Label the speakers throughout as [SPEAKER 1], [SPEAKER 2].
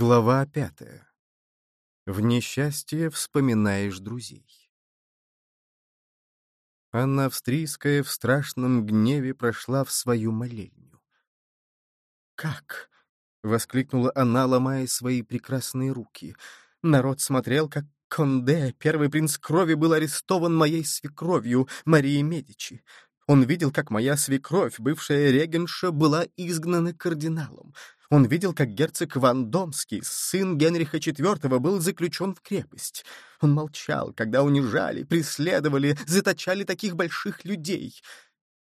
[SPEAKER 1] Глава пятая. В несчастье вспоминаешь друзей. Анна Австрийская в страшном гневе прошла в свою молельню. «Как?» — воскликнула она, ломая свои прекрасные руки. «Народ смотрел, как Конде, первый принц крови, был арестован моей свекровью, Марией Медичи. Он видел, как моя свекровь, бывшая регенша, была изгнана кардиналом. Он видел, как герцог Ван Домский, сын Генриха IV, был заключен в крепость. Он молчал, когда унижали, преследовали, заточали таких больших людей.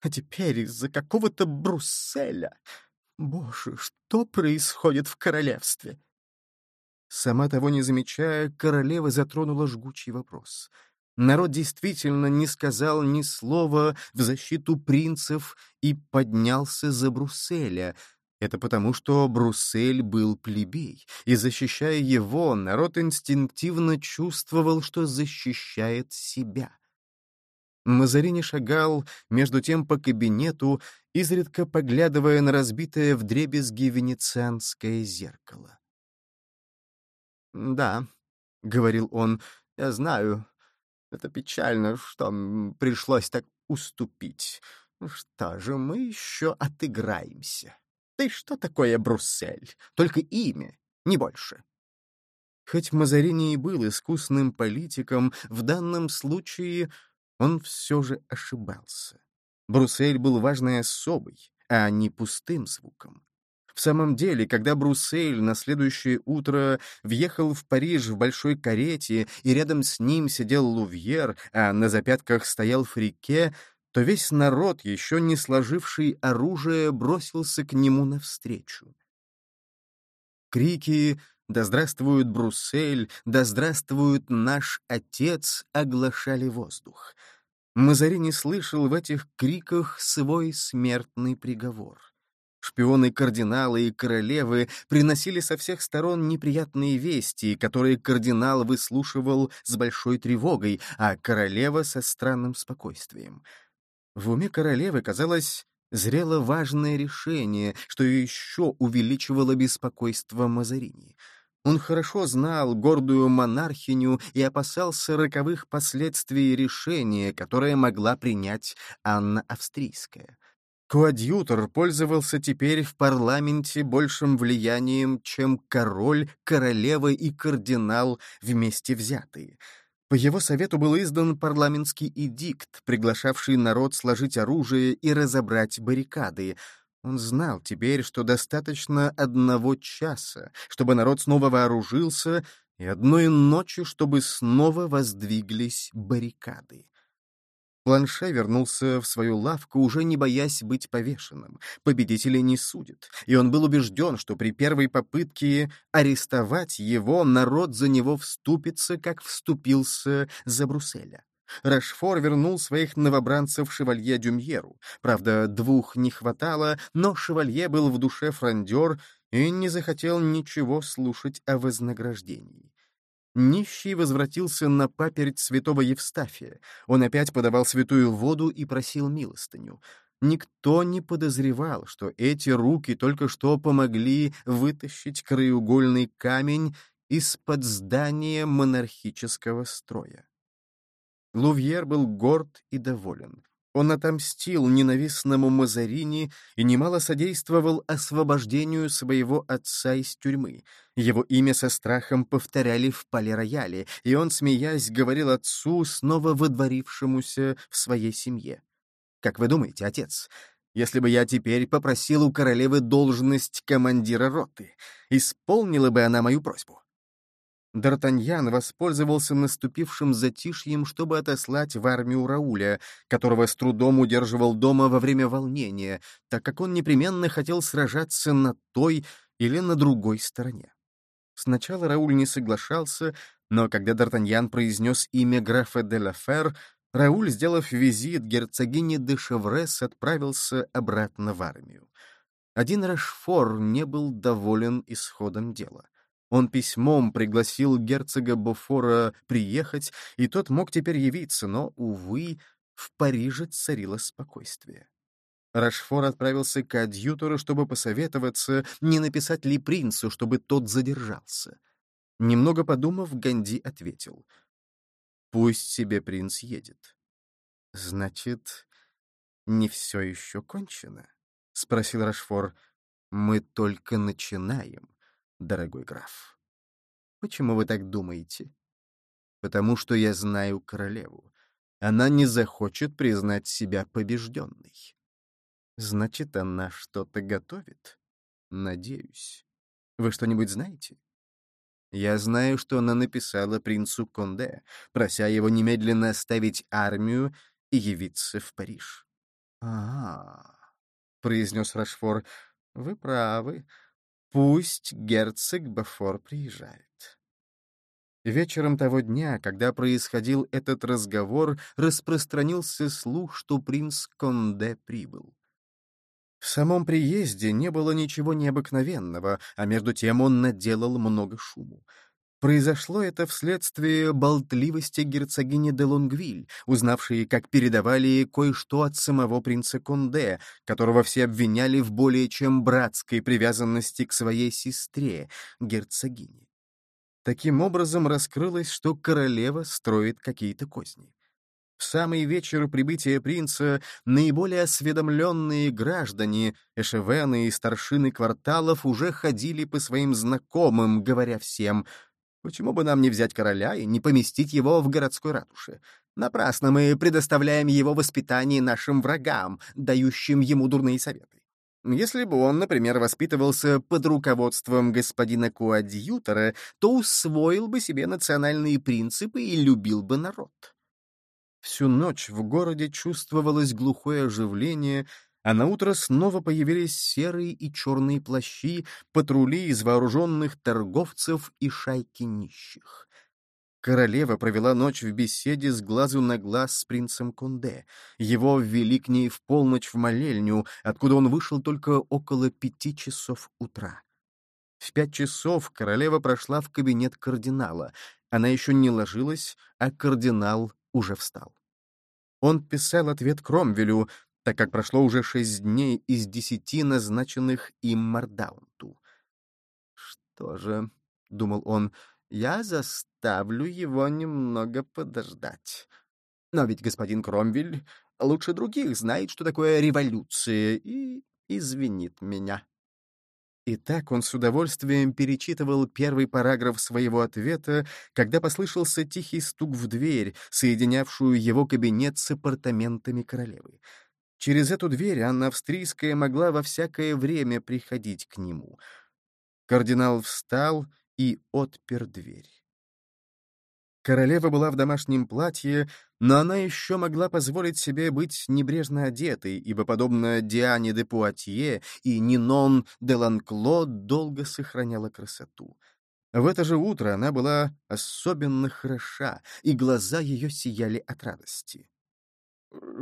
[SPEAKER 1] А теперь из-за какого-то Брусселя... Боже, что происходит в королевстве? Сама того не замечая, королева затронула жгучий вопрос. Народ действительно не сказал ни слова в защиту принцев и поднялся за Брусселя — это потому, что Бруссель был плебей, и, защищая его, народ инстинктивно чувствовал, что защищает себя. Мазарини шагал, между тем, по кабинету, изредка поглядывая на разбитое вдребезги венецианское зеркало. «Да», — говорил он, — «я знаю. Это печально, что пришлось так уступить. Что же, мы еще отыграемся». Да и что такое Бруссель? Только имя, не больше. Хоть Мазарини и был искусным политиком, в данном случае он все же ошибался. Бруссель был важной особой, а не пустым звуком. В самом деле, когда Бруссель на следующее утро въехал в Париж в большой карете, и рядом с ним сидел Лувьер, а на запятках стоял Фрике, то весь народ, еще не сложивший оружие, бросился к нему навстречу. Крики «Да здравствует Бруссель! Да здравствует наш отец!» оглашали воздух. Мазарини слышал в этих криках свой смертный приговор. Шпионы кардинала и королевы приносили со всех сторон неприятные вести, которые кардинал выслушивал с большой тревогой, а королева — со странным спокойствием — в уме королевы, казалось, зрело важное решение, что еще увеличивало беспокойство Мазарини. Он хорошо знал гордую монархиню и опасался роковых последствий решения, которое могла принять Анна Австрийская. Коадьютор пользовался теперь в парламенте большим влиянием, чем король, королева и кардинал вместе взятые — по его совету был издан парламентский эдикт, приглашавший народ сложить оружие и разобрать баррикады. Он знал теперь, что достаточно одного часа, чтобы народ снова вооружился, и одной ночи, чтобы снова воздвиглись баррикады. Планше вернулся в свою лавку, уже не боясь быть повешенным. Победителей не судят, и он был убежден, что при первой попытке арестовать его народ за него вступится, как вступился за Брусселя. Рашфор вернул своих новобранцев шевалье Дюмьеру. Правда, двух не хватало, но шевалье был в душе фрондер и не захотел ничего слушать о вознаграждении. Нищий возвратился на паперь святого Евстафия. Он опять подавал святую воду и просил милостыню. Никто не подозревал, что эти руки только что помогли вытащить краеугольный камень из-под здания монархического строя. Лувьер был горд и доволен. Он отомстил ненавистному Мазарини и немало содействовал освобождению своего отца из тюрьмы. Его имя со страхом повторяли в пале-рояле, и он, смеясь, говорил отцу, снова выдворившемуся в своей семье. «Как вы думаете, отец, если бы я теперь попросил у королевы должность командира роты, исполнила бы она мою просьбу?» Д'Артаньян воспользовался наступившим затишьем, чтобы отослать в армию Рауля, которого с трудом удерживал дома во время волнения, так как он непременно хотел сражаться на той или на другой стороне. Сначала Рауль не соглашался, но когда Д'Артаньян произнес имя графа де ла Фер, Рауль, сделав визит герцогине де Шеврес, отправился обратно в армию. Один Рашфор не был доволен исходом дела. Он письмом пригласил герцога Бофора приехать, и тот мог теперь явиться, но, увы, в Париже царило спокойствие. Рашфор отправился к адъютору, чтобы посоветоваться, не написать ли принцу, чтобы тот задержался. Немного подумав, Ганди ответил. «Пусть себе принц едет». «Значит, не все еще кончено?» — спросил Рашфор. «Мы только начинаем, дорогой граф». «Почему вы так думаете?» «Потому что я знаю королеву. Она не захочет признать себя побежденной». «Значит, она что-то готовит?» «Надеюсь. Вы что-нибудь знаете?» Я знаю, что она написала принцу Конде, прося его немедленно оставить армию и явиться в Париж. а, -а, -а произнес Рашфор, — вы правы. Пусть герцог Бафор приезжает. Вечером того дня, когда происходил этот разговор, распространился слух, что принц Конде прибыл. В самом приезде не было ничего необыкновенного, а между тем он наделал много шуму. Произошло это вследствие болтливости герцогини де Лонгвиль, узнавшей, как передавали кое-что от самого принца Конде, которого все обвиняли в более чем братской привязанности к своей сестре, герцогине. Таким образом раскрылось, что королева строит какие-то козни. В самый вечер прибытия принца наиболее осведомленные граждане, эшевены и старшины кварталов уже ходили по своим знакомым, говоря всем — Почему бы нам не взять короля и не поместить его в городской ратуше? Напрасно мы предоставляем его воспитание нашим врагам, дающим ему дурные советы. Если бы он, например, воспитывался под руководством господина Куадьютора, то усвоил бы себе национальные принципы и любил бы народ. Всю ночь в городе чувствовалось глухое оживление, а на утро снова появились серые и черные плащи, патрули из вооруженных торговцев и шайки нищих. Королева провела ночь в беседе с глазу на глаз с принцем Конде. Его ввели к ней в полночь в молельню, откуда он вышел только около пяти часов утра. В пять часов королева прошла в кабинет кардинала. Она еще не ложилась, а кардинал уже встал. Он писал ответ Кромвелю, так как прошло уже шесть дней из десяти назначенных им Мардаунту. «Что же», — думал он, — «я заставлю его немного подождать. Но ведь господин Кромвель лучше других знает, что такое революция, и извинит меня». И так он с удовольствием перечитывал первый параграф своего ответа, когда послышался тихий стук в дверь, соединявшую его кабинет с апартаментами королевы. Через эту дверь Анна Австрийская могла во всякое время приходить к нему. Кардинал встал и отпер дверь. Королева была в домашнем платье, но она еще могла позволить себе быть небрежно одетой, ибо, подобно Диане де Пуатье и Нинон де Ланкло, долго сохраняла красоту. В это же утро она была особенно хороша, и глаза ее сияли от радости.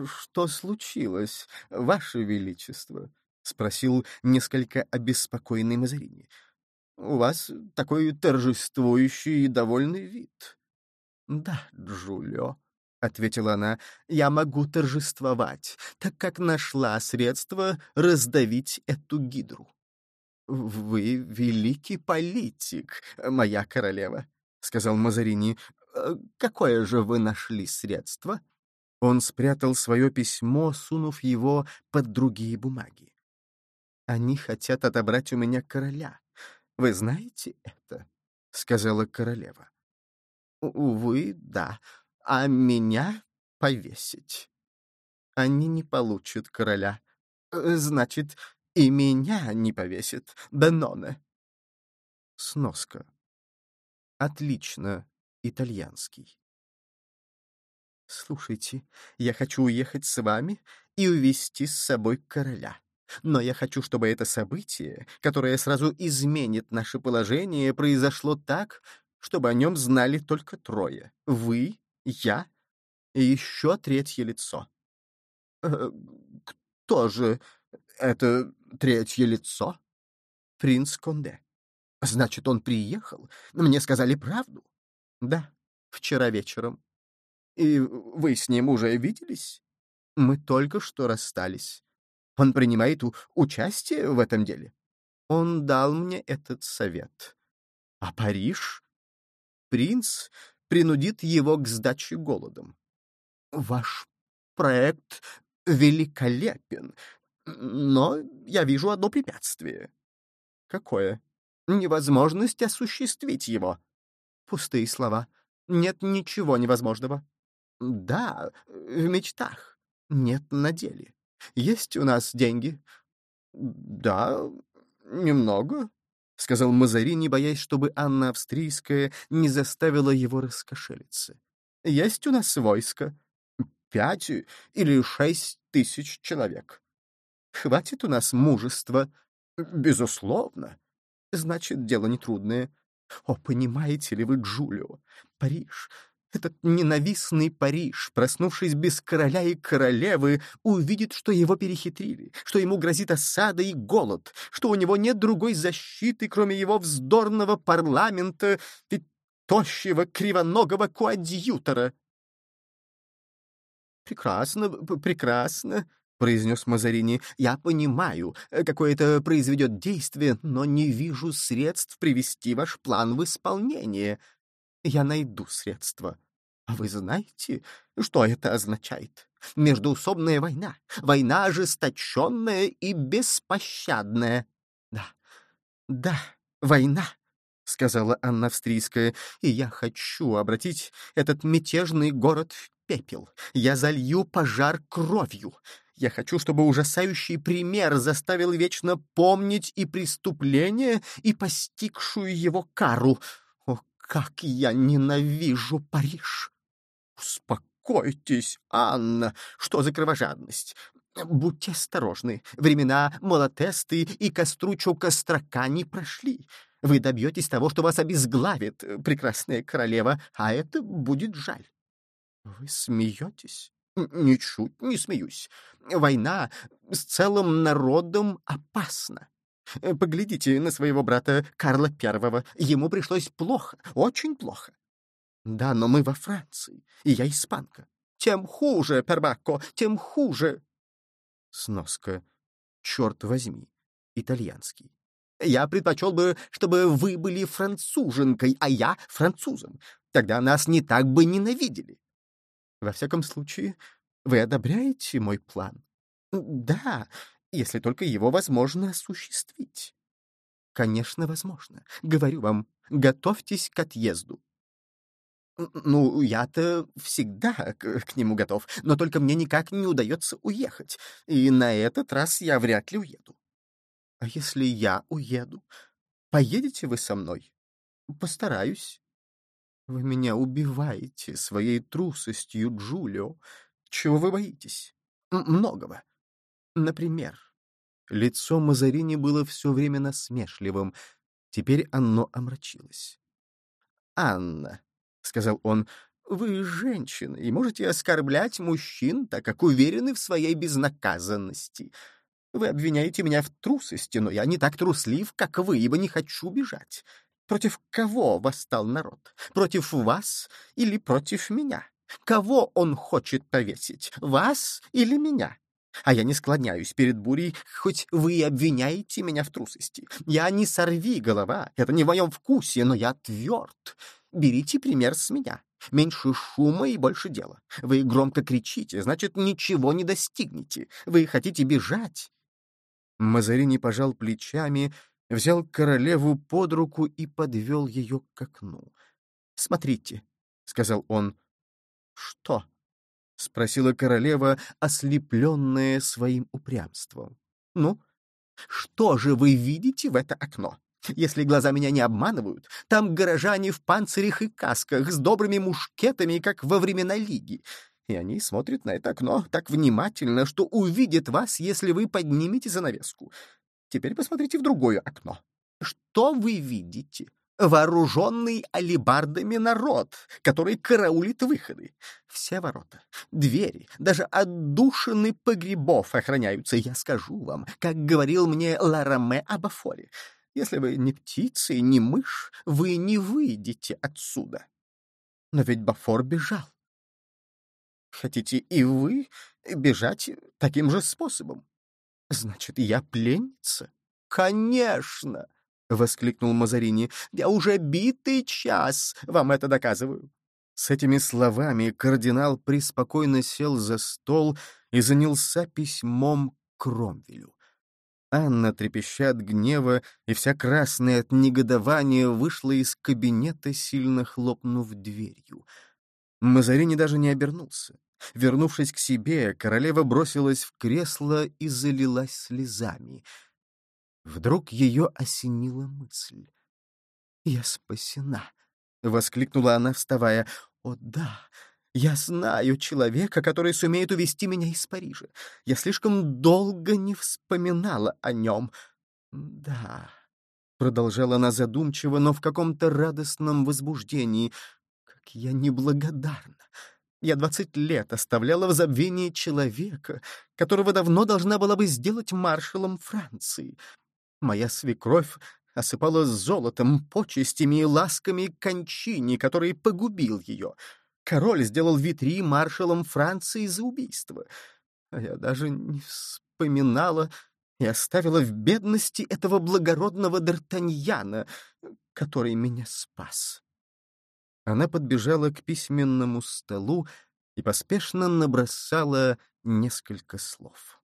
[SPEAKER 1] «Что случилось, Ваше Величество?» — спросил несколько обеспокоенный Мазарини. «У вас такой торжествующий и довольный вид». «Да, Джулио», — ответила она, — «я могу торжествовать, так как нашла средство раздавить эту гидру». «Вы великий политик, моя королева», — сказал Мазарини. «Э, «Какое же вы нашли средство?» Он спрятал свое письмо, сунув его под другие бумаги. «Они хотят отобрать у меня короля. Вы знаете это?» — сказала королева. «Увы, да. А меня повесить. Они не получат короля. Значит, и меня не повесят. Беноне». Сноска. Отлично, итальянский. «Слушайте, я хочу уехать с вами и увезти с собой короля. Но я хочу, чтобы это событие, которое сразу изменит наше положение, произошло так, чтобы о нем знали только трое. Вы, я и еще третье лицо». «Э, «Кто же это третье лицо?» «Принц Конде». «Значит, он приехал? Мне сказали правду?» «Да, вчера вечером». И вы с ним уже виделись? Мы только что расстались. Он принимает участие в этом деле. Он дал мне этот совет. А Париж? Принц принудит его к сдаче голодом. Ваш проект великолепен, но я вижу одно препятствие. Какое? Невозможность осуществить его. Пустые слова. Нет ничего невозможного. Да, в мечтах. Нет на деле. Есть у нас деньги? Да, немного, — сказал Мазарини, боясь, чтобы Анна Австрийская не заставила его раскошелиться. Есть у нас войско. Пять или шесть тысяч человек. Хватит у нас мужества. Безусловно. Значит, дело нетрудное. О, понимаете ли вы, Джулио, Париж этот ненавистный Париж, проснувшись без короля и королевы, увидит, что его перехитрили, что ему грозит осада и голод, что у него нет другой защиты, кроме его вздорного парламента и тощего кривоногого коадьютора. «Прекрасно, прекрасно», — произнес Мазарини. «Я понимаю, какое это произведет действие, но не вижу средств привести ваш план в исполнение я найду средства. А вы знаете, что это означает? Междуусобная война, война ожесточенная и беспощадная. Да, да, война, — сказала Анна Австрийская, — и я хочу обратить этот мятежный город в пепел. Я залью пожар кровью. Я хочу, чтобы ужасающий пример заставил вечно помнить и преступление, и постигшую его кару. Как я ненавижу Париж! Успокойтесь, Анна, что за кровожадность? Будьте осторожны, времена Молотесты и Костручо Кострока не прошли. Вы добьетесь того, что вас обезглавит, прекрасная королева, а это будет жаль. Вы смеетесь? Ничуть не смеюсь. Война с целым народом опасна. Э, поглядите на своего брата Карла Первого. Ему пришлось плохо, очень плохо. Да, но мы во Франции, и я испанка. Тем хуже, Пербакко, тем хуже. Сноска. Черт возьми. Итальянский. Я предпочел бы, чтобы вы были француженкой, а я французом. Тогда нас не так бы ненавидели. Во всяком случае, вы одобряете мой план? Да, если только его возможно осуществить. Конечно, возможно. Говорю вам, готовьтесь к отъезду. Ну, я-то всегда к, к нему готов, но только мне никак не удается уехать, и на этот раз я вряд ли уеду. А если я уеду, поедете вы со мной? Постараюсь. Вы меня убиваете своей трусостью, Джулио. Чего вы боитесь? Многого. Например, лицо Мазарини было все время насмешливым, теперь оно омрачилось. «Анна», — сказал он, — «вы женщина и можете оскорблять мужчин, так как уверены в своей безнаказанности. Вы обвиняете меня в трусости, но я не так труслив, как вы, ибо не хочу бежать. Против кого восстал народ? Против вас или против меня? Кого он хочет повесить, вас или меня? А я не склоняюсь перед бурей, хоть вы и обвиняете меня в трусости. Я не сорви голова, это не в моем вкусе, но я тверд. Берите пример с меня. Меньше шума и больше дела. Вы громко кричите, значит, ничего не достигнете. Вы хотите бежать. Мазарини пожал плечами, взял королеву под руку и подвел ее к окну. «Смотрите», — сказал он. «Что?» — спросила королева, ослепленная своим упрямством. «Ну, что же вы видите в это окно? Если глаза меня не обманывают, там горожане в панцирях и касках с добрыми мушкетами, как во времена Лиги. И они смотрят на это окно так внимательно, что увидят вас, если вы поднимете занавеску. Теперь посмотрите в другое окно. Что вы видите? Вооруженный алибардами народ, который караулит выходы. Все ворота, двери, даже отдушины погребов охраняются. Я скажу вам, как говорил мне Лараме Абафоре, если вы не птица и не мышь, вы не выйдете отсюда. Но ведь Бафор бежал. Хотите и вы бежать таким же способом? Значит, я пленница? Конечно! — воскликнул Мазарини. «Я уже битый час вам это доказываю». С этими словами кардинал преспокойно сел за стол и занялся письмом Кромвелю. Анна, трепеща от гнева и вся красная от негодования, вышла из кабинета, сильно хлопнув дверью. Мазарини даже не обернулся. Вернувшись к себе, королева бросилась в кресло и залилась слезами. Вдруг ее осенила мысль. «Я спасена!» — воскликнула она, вставая. «О да, я знаю человека, который сумеет увести меня из Парижа. Я слишком долго не вспоминала о нем. Да, продолжала она задумчиво, но в каком-то радостном возбуждении. Как я неблагодарна. Я двадцать лет оставляла в забвении человека, которого давно должна была бы сделать маршалом Франции. Моя свекровь осыпала золотом, почестями и ласками кончини, который погубил ее — Король сделал Витри маршалом Франции за убийство. А я даже не вспоминала и оставила в бедности этого благородного Д'Артаньяна, который меня спас. Она подбежала к письменному столу и поспешно набросала несколько слов.